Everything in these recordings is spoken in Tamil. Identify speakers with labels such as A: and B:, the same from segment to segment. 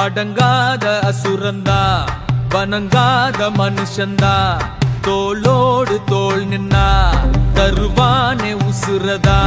A: அடங்காத அசுரந்தா வணங்காத மனுஷந்தா தோளோடு தோல் நின்னா தருவானே உசுரதா.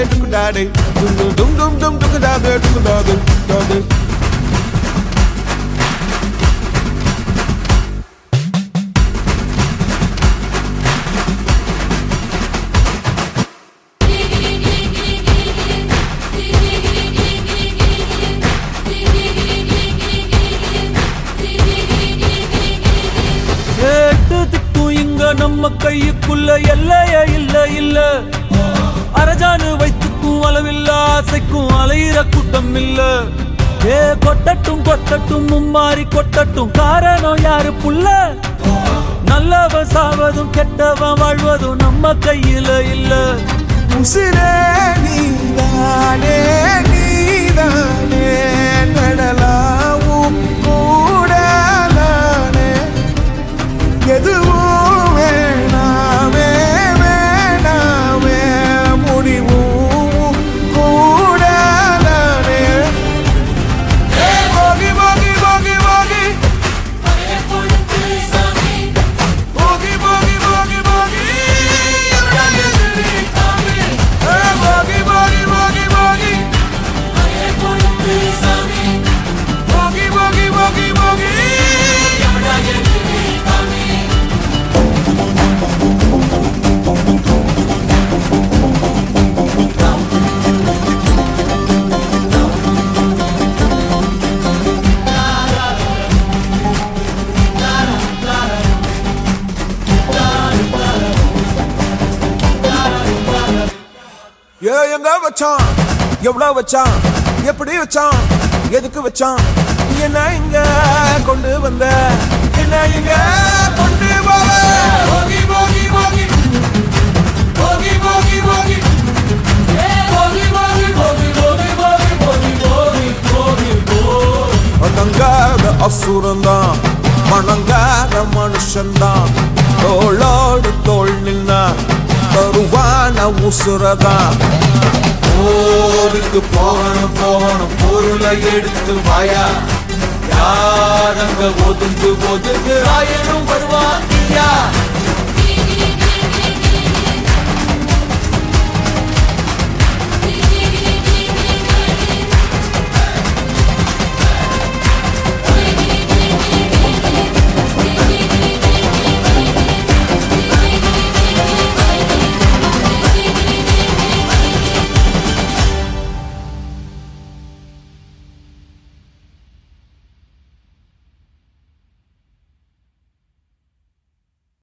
B: டாபே டுக்கு டாடே
A: டும் டும் டும் டும் டும் டுக்கு கையுக்குள்ள எல்லைய இல்ல இல்ல. அரஜானு வைத்துக்கும் அளவில்ல ஆசைக்கும் அலையிற கூட்டம் இல்ல ஏ கொட்டட்டும் கொட்டட்டும் மும்மாறி கொட்டட்டும் காரணம் யாரு புள்ள நல்லவன் சாவதும் கெட்டவன் வாழ்வதும் நம்ம கையில இல்ல.
B: உசிரே நீதானே நீதான். வச்சான்? எவ்வளோ வச்சான்? எப்படி வச்சான்? எதுக்கு வச்சான்? என்ன இங்க கொண்டு வந்த? என்ன இங்க கொண்டு போவ போகி போகி போகி. போகி போகி போகி. அடங்காத அசுரந்தான். மணங்காத மனுஷன்தான் தோளோடு தோல் நின்னா தருவான் உசுரதான்
A: போருக்கு போகணும் போகணும் பொருளை எடுத்து வாயா. யார் அங்க ஒதுங்கு ஒதுங்கு ஆயனும் வருவாங்க